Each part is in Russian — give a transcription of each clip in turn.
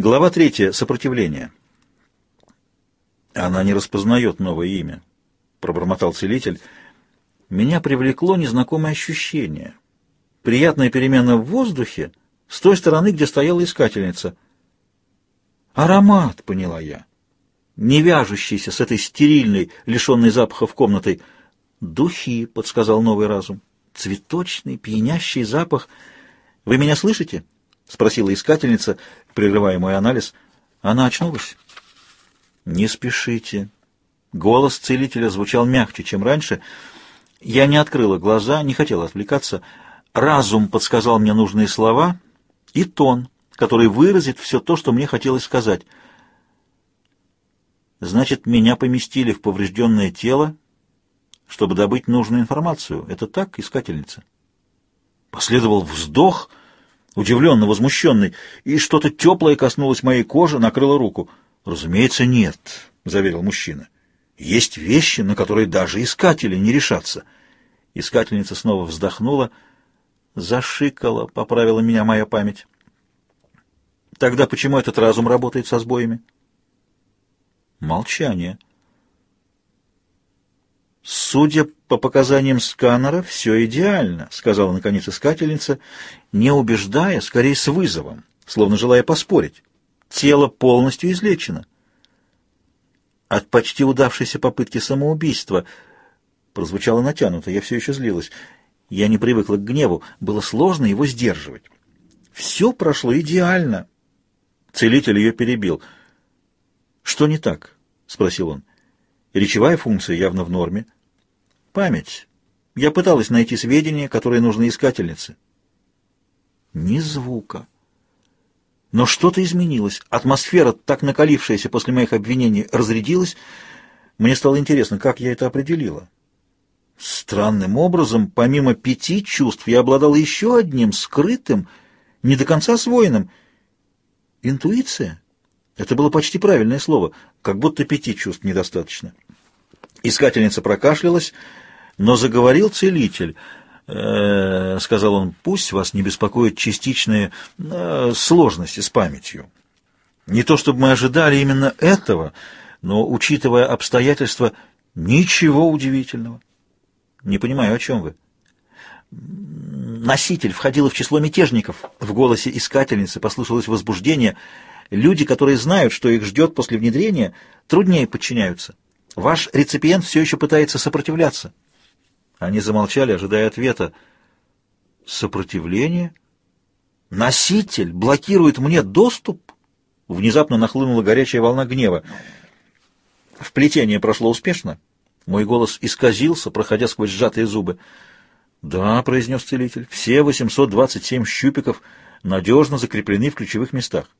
Глава третья. Сопротивление. Она не распознает новое имя, пробормотал целитель. Меня привлекло незнакомое ощущение. Приятная перемена в воздухе с той стороны, где стояла искательница. Аромат, поняла я, не вяжущийся с этой стерильной, лишенной запахов комнатой. Духи, подсказал новый разум. Цветочный, пьянящий запах. Вы меня слышите? Спросила искательница, прерывая мой анализ. Она очнулась. «Не спешите». Голос целителя звучал мягче, чем раньше. Я не открыла глаза, не хотела отвлекаться. Разум подсказал мне нужные слова и тон, который выразит все то, что мне хотелось сказать. Значит, меня поместили в поврежденное тело, чтобы добыть нужную информацию. Это так, искательница? Последовал вздох, удивленно возмущенный, и что-то теплое коснулось моей кожи, накрыло руку — «Разумеется, нет», — заверил мужчина. «Есть вещи, на которые даже искатели не решатся». Искательница снова вздохнула, зашикала, поправила меня моя память. «Тогда почему этот разум работает со сбоями?» Молчание. «Судя по показаниям сканера, все идеально», — сказала наконец искательница, не убеждая, скорее с вызовом, словно желая поспорить. Тело полностью излечено. От почти удавшейся попытки самоубийства прозвучало натянуто, я все еще злилась. Я не привыкла к гневу, было сложно его сдерживать. Все прошло идеально. Целитель ее перебил. «Что не так?» — спросил он. «Речевая функция явно в норме. Память. Я пыталась найти сведения, которые нужны искательнице». Ни звука. Но что-то изменилось. Атмосфера, так накалившаяся после моих обвинений, разрядилась. Мне стало интересно, как я это определила. Странным образом, помимо пяти чувств, я обладала еще одним, скрытым, не до конца освоенным. Интуиция? Это было почти правильное слово, как будто пяти чувств недостаточно. Искательница прокашлялась, но заговорил целитель — Э, сказал он, — пусть вас не беспокоят частичные э, сложности с памятью. Не то чтобы мы ожидали именно этого, но, учитывая обстоятельства, ничего удивительного. Не понимаю, о чем вы. Носитель входила в число мятежников. В голосе искательницы послышалось возбуждение. Люди, которые знают, что их ждет после внедрения, труднее подчиняются. Ваш реципиент все еще пытается сопротивляться. Они замолчали, ожидая ответа. Сопротивление? Носитель блокирует мне доступ? Внезапно нахлынула горячая волна гнева. Вплетение прошло успешно. Мой голос исказился, проходя сквозь сжатые зубы. «Да», — произнес целитель, — «все 827 щупиков надежно закреплены в ключевых местах».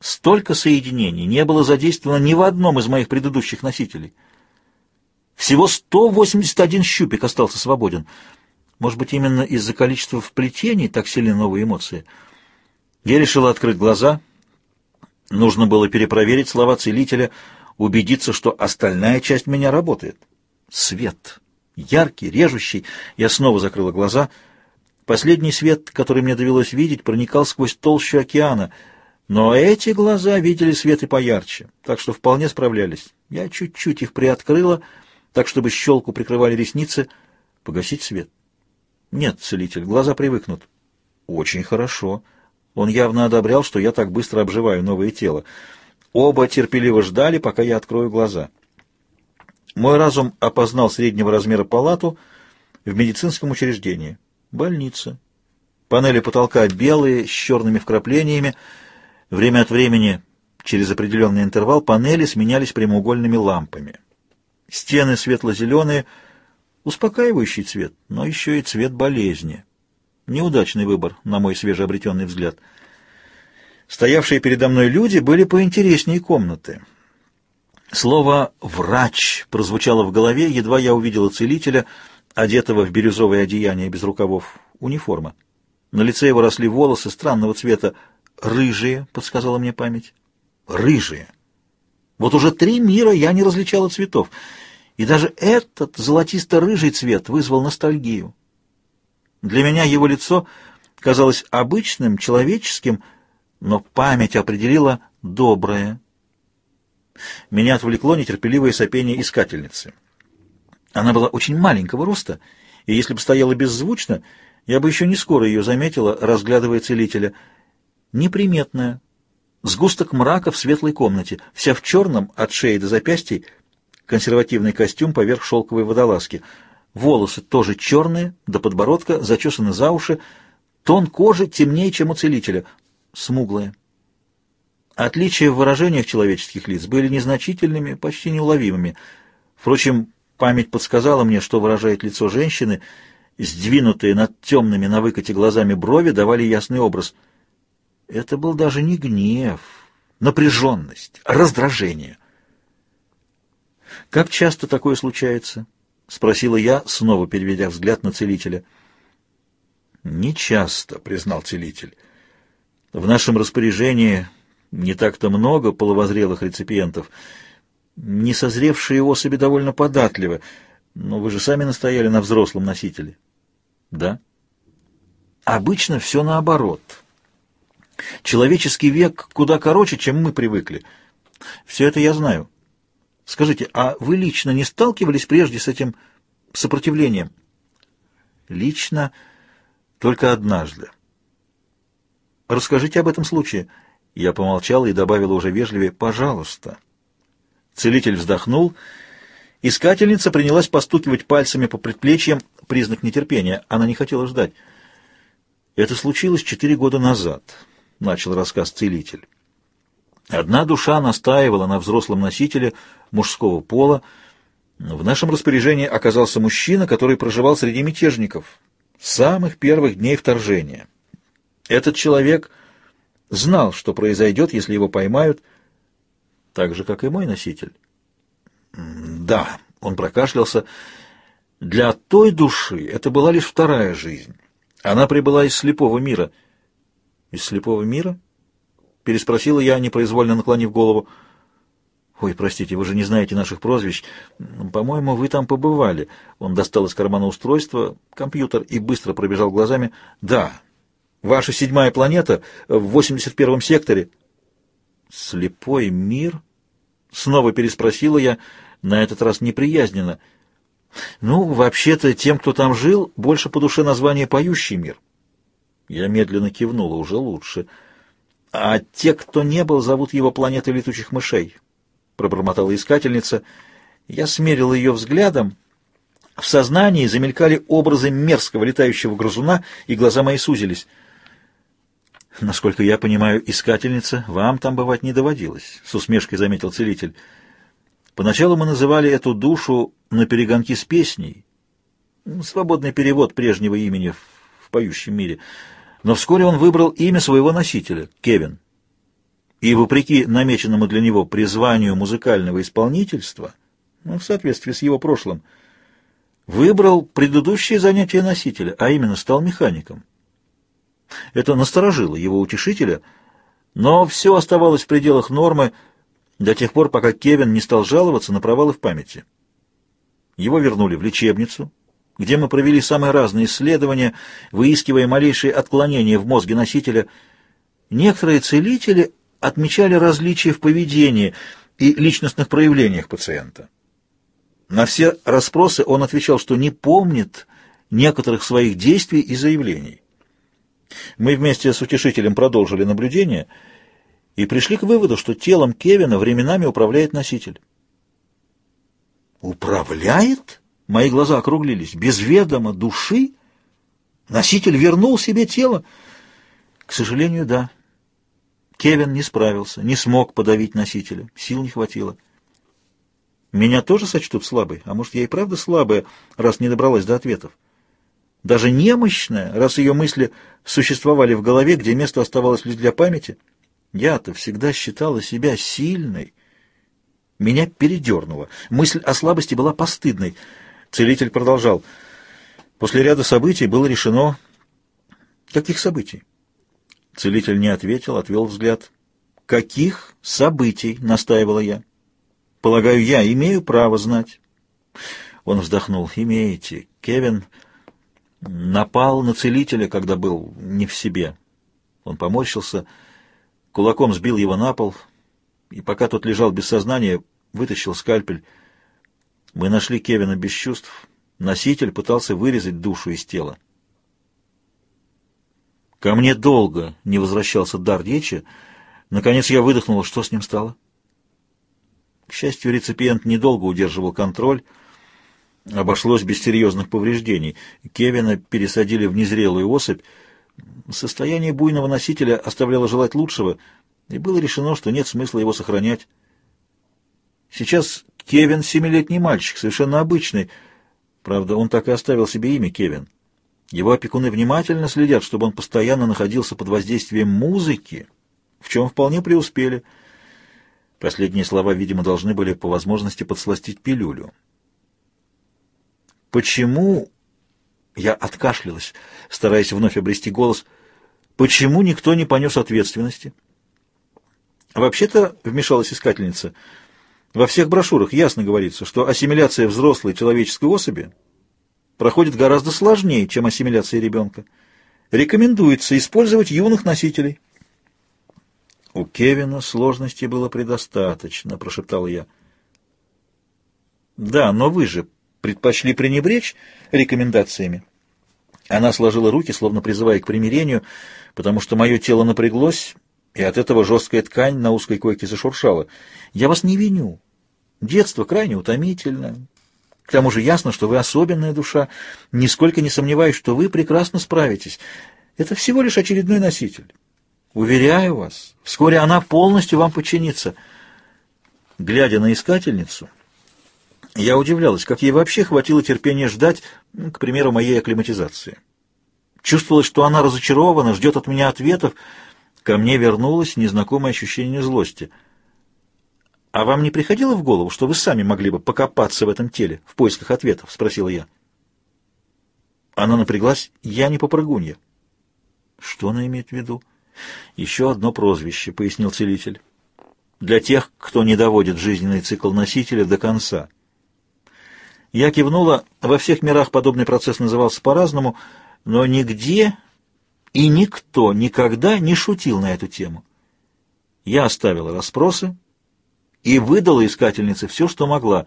Столько соединений не было задействовано ни в одном из моих предыдущих носителей — всего 181 щупик остался свободен. Может быть, именно из-за количества вплетений так сильны новые эмоции. Я решила открыть глаза. Нужно было перепроверить слова целителя, убедиться, что остальная часть меня работает. Свет. Яркий, режущий. Я снова закрыла глаза. Последний свет, который мне довелось видеть, проникал сквозь толщу океана. Но эти глаза видели свет и поярче, так что вполне справлялись. Я чуть-чуть их приоткрыла — так, чтобы щелку прикрывали ресницы, погасить свет. Нет, целитель, глаза привыкнут. Очень хорошо. Он явно одобрял, что я так быстро обживаю новое тело. Оба терпеливо ждали, пока я открою глаза. Мой разум опознал среднего размера палату в медицинском учреждении. Больница. Панели потолка белые, с черными вкраплениями. Время от времени, через определенный интервал, панели сменялись прямоугольными лампами. Стены светло-зеленые, успокаивающий цвет, но еще и цвет болезни. Неудачный выбор, на мой свежеобретенный взгляд. Стоявшие передо мной люди были поинтереснее комнаты. Слово «врач» прозвучало в голове, едва я увидела целителя, одетого в бирюзовое одеяние без рукавов, униформа. На лице его росли волосы странного цвета, рыжие, подсказала мне память. Рыжие. Вот уже три мира я не различала цветов, и даже этот золотисто-рыжий цвет вызвал ностальгию. Для меня его лицо казалось обычным, человеческим, но память определила доброе. Меня отвлекло нетерпеливое сопение искательницы. Она была очень маленького роста, и если бы стояла беззвучно, я бы еще не скоро ее заметила, разглядывая целителя. Неприметная, сгусток мрака в светлой комнате, вся в черном, от шеи до запястий, консервативный костюм поверх шелковой водолазки. Волосы тоже черные, до подбородка, зачесаны за уши, тон кожи темнее, чем у целителя, смуглая. Отличия в выражениях человеческих лиц были незначительными, почти неуловимыми. Впрочем, память подсказала мне, что выражает лицо женщины, сдвинутые над темными на выкате глазами брови давали ясный образ. Это был даже не гнев, напряженность, раздражение. «Как часто такое случается?» — спросила я, снова переведя взгляд на целителя. «Не часто», — признал целитель. «В нашем распоряжении не так-то много половозрелых реципиентов. Несозревшие особи довольно податливы, но вы же сами настояли на взрослом носителе». «Да». «Обычно все наоборот. Человеческий век куда короче, чем мы привыкли. Все это я знаю». Скажите, а вы лично не сталкивались прежде с этим сопротивлением? Лично только однажды. Расскажите об этом случае. Я помолчала и добавила уже вежливее «пожалуйста». Целитель вздохнул. Искательница принялась постукивать пальцами по предплечьям, признак нетерпения. Она не хотела ждать. «Это случилось четыре года назад», — начал рассказ целитель. Одна душа настаивала на взрослом носителе мужского пола. В нашем распоряжении оказался мужчина, который проживал среди мятежников с самых первых дней вторжения. Этот человек знал, что произойдет, если его поймают, так же, как и мой носитель. Да, он прокашлялся. Для той души это была лишь вторая жизнь. Она прибыла из слепого мира. Из слепого мира? переспросила я, непроизвольно наклонив голову. «Ой, простите, вы же не знаете наших прозвищ. По-моему, вы там побывали». Он достал из кармана устройство, компьютер, и быстро пробежал глазами. «Да, ваша седьмая планета в 81-м секторе». «Слепой мир?» Снова переспросила я, на этот раз неприязненно. «Ну, вообще-то, тем, кто там жил, больше по душе название «Поющий мир». Я медленно кивнула, уже лучше. «А те, кто не был, зовут его планетой летучих мышей», — пробормотала искательница. Я смерил ее взглядом. В сознании замелькали образы мерзкого летающего грызуна, и глаза мои сузились. «Насколько я понимаю, искательница, вам там бывать не доводилось», — с усмешкой заметил целитель. «Поначалу мы называли эту душу на перегонки с песней. Свободный перевод прежнего имени в поющем мире» но вскоре он выбрал имя своего носителя — Кевин. И, вопреки намеченному для него призванию музыкального исполнительства, ну, в соответствии с его прошлым, выбрал предыдущее занятие носителя, а именно стал механиком. Это насторожило его утешителя, но все оставалось в пределах нормы до тех пор, пока Кевин не стал жаловаться на провалы в памяти. Его вернули в лечебницу, где мы провели самые разные исследования, выискивая малейшие отклонения в мозге носителя. Некоторые целители отмечали различия в поведении и личностных проявлениях пациента. На все расспросы он отвечал, что не помнит некоторых своих действий и заявлений. Мы вместе с утешителем продолжили наблюдение и пришли к выводу, что телом Кевина временами управляет носитель. «Управляет?» Мои глаза округлились. Без ведома души носитель вернул себе тело? К сожалению, да. Кевин не справился, не смог подавить носителя. Сил не хватило. Меня тоже сочтут слабой, а может, я и правда слабая, раз не добралась до ответов. Даже немощная, раз ее мысли существовали в голове, где место оставалось лишь для памяти. Я-то всегда считала себя сильной. Меня передернуло. Мысль о слабости была постыдной — Целитель продолжал. После ряда событий было решено... Каких событий? Целитель не ответил, отвел взгляд. Каких событий? Настаивала я. Полагаю, я имею право знать. Он вздохнул. Имеете. Кевин напал на целителя, когда был не в себе. Он поморщился. кулаком сбил его на пол, и пока тот лежал без сознания, вытащил скальпель. Мы нашли Кевина без чувств. Носитель пытался вырезать душу из тела. Ко мне долго не возвращался дар речи. Наконец я выдохнул, что с ним стало. К счастью, реципиент недолго удерживал контроль. Обошлось без серьезных повреждений. Кевина пересадили в незрелую особь. Состояние буйного носителя оставляло желать лучшего, и было решено, что нет смысла его сохранять. Сейчас Кевин — семилетний мальчик, совершенно обычный. Правда, он так и оставил себе имя Кевин. Его опекуны внимательно следят, чтобы он постоянно находился под воздействием музыки, в чем вполне преуспели. Последние слова, видимо, должны были по возможности подсластить пилюлю. Почему я откашлялась, стараясь вновь обрести голос. «Почему никто не понес ответственности?» «Вообще-то», — вмешалась искательница, — «во всех брошюрах ясно говорится, что ассимиляция взрослой человеческой особи проходит гораздо сложнее, чем ассимиляция ребенка. Рекомендуется использовать юных носителей». «У Кевина сложностей было предостаточно», — прошептал я. «Да, но вы же предпочли пренебречь рекомендациями. Она сложила руки, словно призывая к примирению, потому что мое тело напряглось, и от этого жесткая ткань на узкой койке зашуршала. «Я вас не виню. Детство крайне утомительно. К тому же ясно, что вы особенная душа. Нисколько не сомневаюсь, что вы прекрасно справитесь. Это всего лишь очередной носитель. Уверяю вас, вскоре она полностью вам подчинится». Глядя на искательницу, я удивлялась, как ей вообще хватило терпения ждать, к примеру, моей акклиматизации. Чувствовалось, что она разочарована, ждет от меня ответов. Ко мне вернулось незнакомое ощущение злости. «А вам не приходило в голову, что вы сами могли бы покопаться в этом теле в поисках ответов?» — спросила я. Она напряглась. «Я не попрыгунья». «Что она имеет в виду?» «Еще одно прозвище», — пояснил целитель. «Для тех, кто не доводит жизненный цикл носителя до конца». Я кивнула. Во всех мирах подобный процесс назывался по-разному, но нигде и никто никогда не шутил на эту тему. Я оставила расспросы и выдала искательнице все, что могла.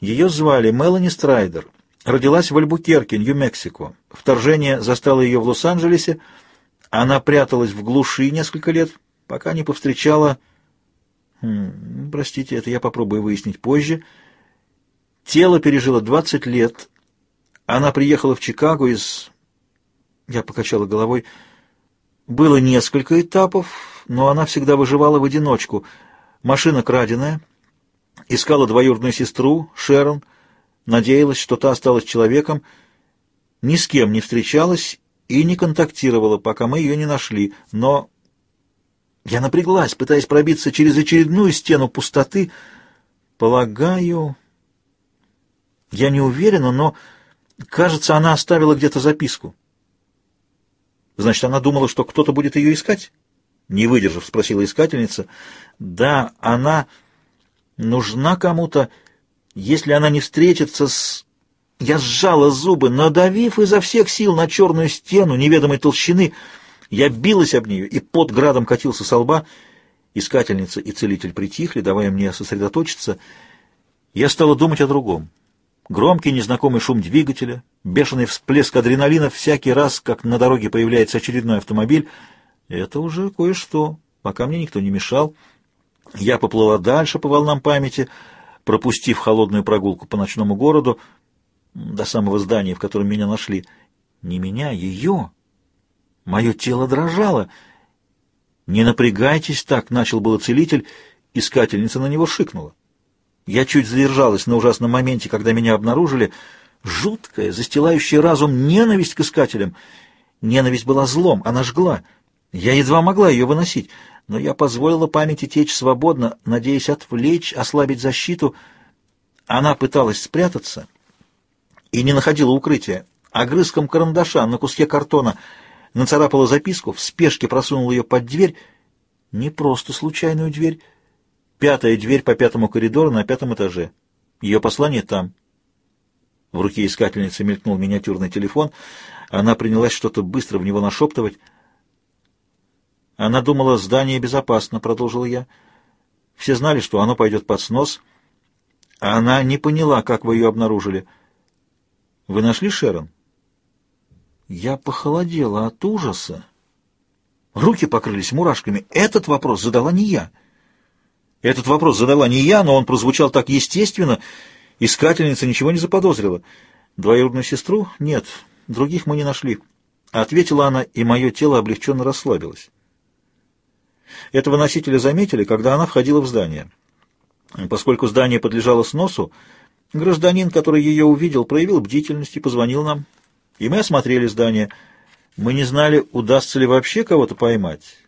Ее звали Мелани Страйдер. Родилась в Альбукерке, Нью-Мексико. Вторжение застало ее в Лос-Анджелесе. Она пряталась в глуши несколько лет, пока не повстречала... Хм, простите, это я попробую выяснить позже — Тело пережило 20 лет. Она приехала в Чикаго из... Я покачала головой. Было несколько этапов, но она всегда выживала в одиночку. Машина краденая. Искала двоюродную сестру, Шерон. Надеялась, что та осталась человеком. Ни с кем не встречалась и не контактировала, пока мы ее не нашли. Но я напряглась, пытаясь пробиться через очередную стену пустоты. Полагаю... Я не уверена, но, кажется, она оставила где-то записку. Значит, она думала, что кто-то будет ее искать? Не выдержав, спросила искательница. Да, она нужна кому-то, если она не встретится с... Я сжала зубы, надавив изо всех сил на черную стену неведомой толщины. Я билась об нее, и под градом катился со лба. Искательница и целитель притихли, давая мне сосредоточиться. Я стала думать о другом. Громкий незнакомый шум двигателя, бешеный всплеск адреналина всякий раз, как на дороге появляется очередной автомобиль. Это уже кое-что, пока мне никто не мешал. Я поплыла дальше по волнам памяти, пропустив холодную прогулку по ночному городу до самого здания, в котором меня нашли. Не меня, ее. Мое тело дрожало. «Не напрягайтесь так», — начал было целитель. Искательница на него шикнула. Я чуть задержалась на ужасном моменте, когда меня обнаружили. Жуткая, застилающая разум ненависть к искателям. Ненависть была злом, она жгла. Я едва могла ее выносить, но я позволила памяти течь свободно, надеясь отвлечь, ослабить защиту. Она пыталась спрятаться и не находила укрытия. Огрызком карандаша на куске картона нацарапала записку, в спешке просунула ее под дверь, не просто случайную дверь, Пятая дверь по пятому коридору на пятом этаже. Ее послание там. В руке искательницы мелькнул миниатюрный телефон. Она принялась что-то быстро в него нашептывать. Она думала, здание безопасно, продолжил я. Все знали, что оно пойдет под снос, а она не поняла, как вы ее обнаружили. Вы нашли Шерон? Я похолодела от ужаса. Руки покрылись мурашками. Этот вопрос задала не я. Этот вопрос задала не я, но он прозвучал так естественно. Искательница ничего не заподозрила. Двоюродную сестру? Нет, других мы не нашли. Ответила она, и мое тело облегченно расслабилось. Этого носителя заметили, когда она входила в здание. Поскольку здание подлежало сносу, гражданин, который ее увидел, проявил бдительность и позвонил нам, и мы осмотрели здание. Мы не знали, удастся ли вообще кого-то поймать.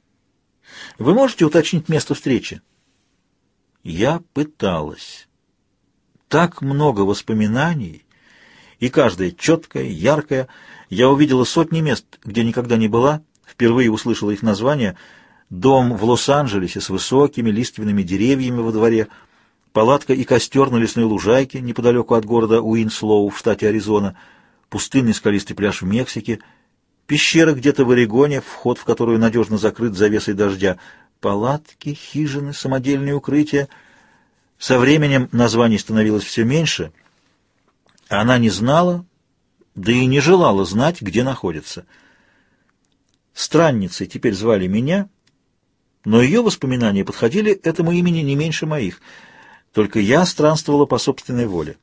Вы можете уточнить место встречи? Я пыталась. Так много воспоминаний, и каждое четкое, яркое. Я увидела сотни мест, где никогда не была, впервые услышала их название — дом в Лос-Анджелесе с высокими лиственными деревьями во дворе, палатка и костер на лесной лужайке неподалеку от города Уинслоу в штате Аризона, пустынный скалистый пляж в Мексике, пещера где-то в Орегоне, вход в которую надежно закрыт завесой дождя, палатки, хижины, самодельные укрытия. Со временем названий становилось все меньше. Она не знала, да и не желала знать, где находится. Странницей теперь звали меня — но ее воспоминания подходили этому имени не меньше моих. Только я странствовала по собственной воле.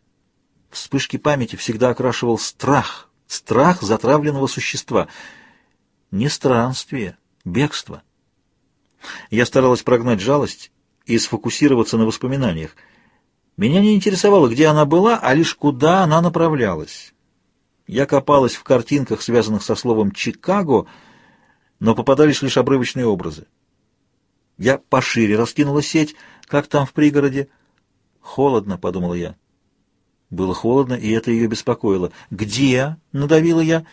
Вспышки памяти всегда окрашивал страх, страх затравленного существа. Не странствие, бегство. Я старалась прогнать жалость и сфокусироваться на воспоминаниях. Меня не интересовало, где она была, а лишь куда она направлялась. Я копалась в картинках, связанных со словом «Чикаго», но попадались лишь обрывочные образы. Я пошире раскинула сеть, как там в пригороде. «Холодно», — подумала я. Было холодно, и это ее беспокоило. «Где?» — надавила я,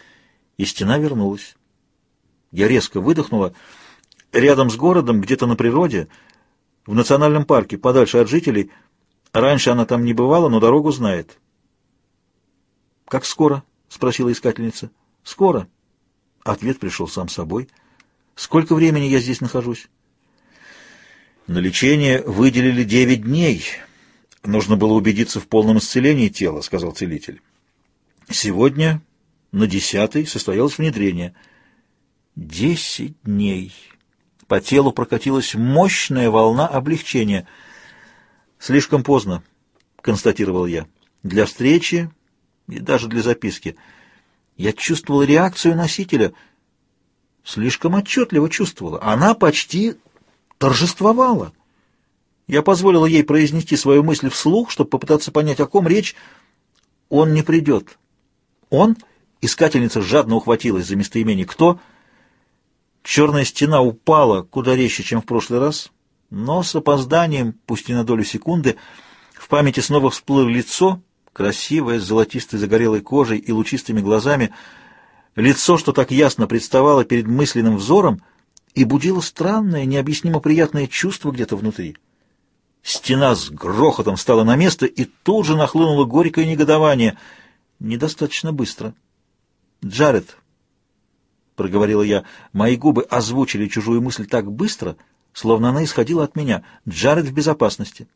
и стена вернулась. Я резко выдохнула. Рядом с городом, где-то на природе, в национальном парке, подальше от жителей. Раньше она там не бывала, но дорогу знает. «Как скоро?» — спросила искательница. «Скоро». Ответ пришел сам собой. «Сколько времени я здесь нахожусь?» На лечение выделили девять дней. Нужно было убедиться в полном исцелении тела, сказал целитель. Сегодня на десятый состоялось внедрение. Десять дней. По телу прокатилась мощная волна облегчения. Слишком поздно, констатировал я. Для встречи и даже для записки. Я чувствовал реакцию носителя. Слишком отчетливо чувствовала. Она почти торжествовала. Я позволила ей произнести свою мысль вслух, чтобы попытаться понять, о ком речь. Он не придет. Он? Искательница жадно ухватилась за местоимение «кто?». Черная стена упала куда резче, чем в прошлый раз, но с опозданием, пусть и на долю секунды, в памяти снова всплыло лицо, красивое, с золотистой загорелой кожей и лучистыми глазами, лицо, что так ясно представало перед мысленным взором, и будило странное, необъяснимо приятное чувство где-то внутри. Стена с грохотом встала на место, и тут же нахлынуло горькое негодование. Недостаточно быстро. «Джаред», — проговорила я, — мои губы озвучили чужую мысль так быстро, словно она исходила от меня. «Джаред в безопасности».